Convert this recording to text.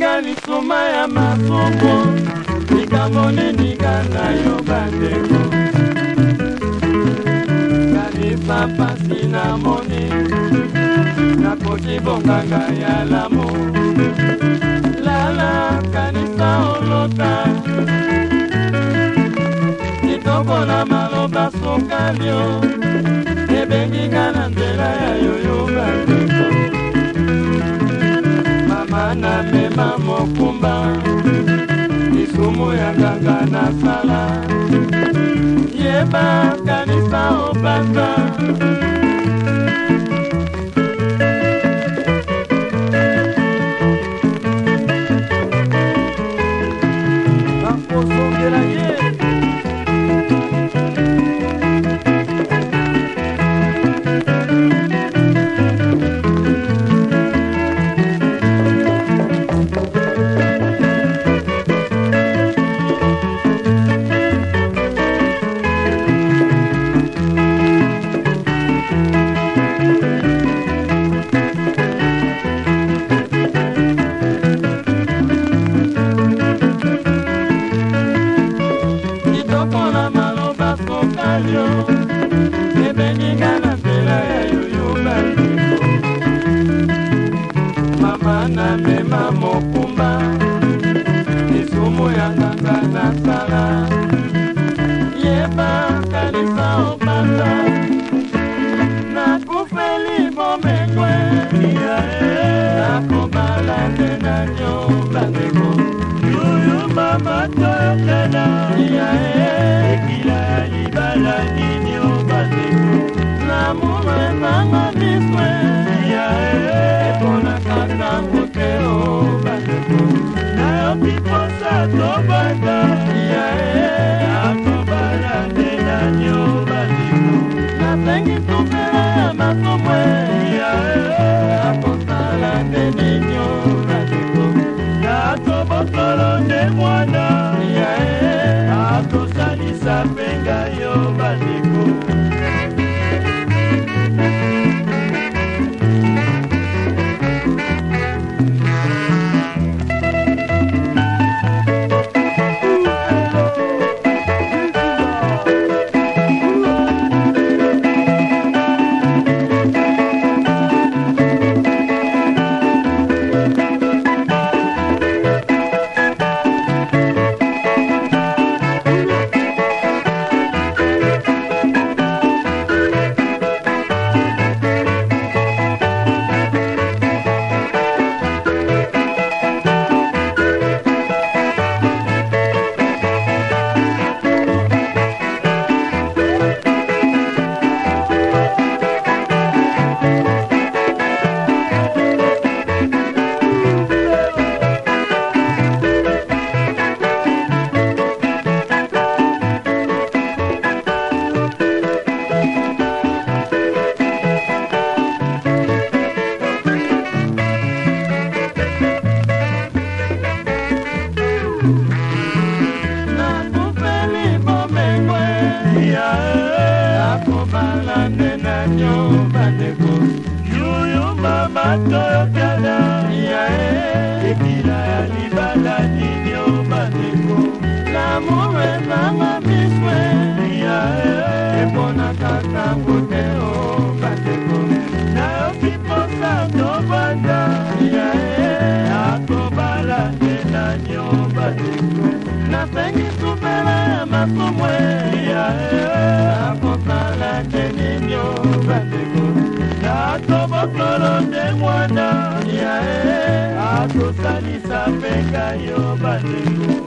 nga lisuma ya masumu likambo nini nga na yo bandeko nalisa mpasi na moni nakoki bonganga ya lamu lala kanisa olota kitoko na maloba sukalio ebengi nga na nzela ya yoyo bandeko mama kanisa opanza lokola maloba kokalio ebeninga na nzela ya yoyoba mama na mema mokumba esumu ya nganga na sala yeba kalisa opata nakufeli bomengwe eh. nakobala te na nyomba mwana atozalisa mpengai batoyokana yae ekila ya libala ninio bandeko lamour emanga miswe yae emonakaka ngote o bandeko nayoki mposa tobanda yae akobala te nanio bandeko nasengi supela ya masomwe mokolo nde mwana ya e akosalisa mpeka yo bandengo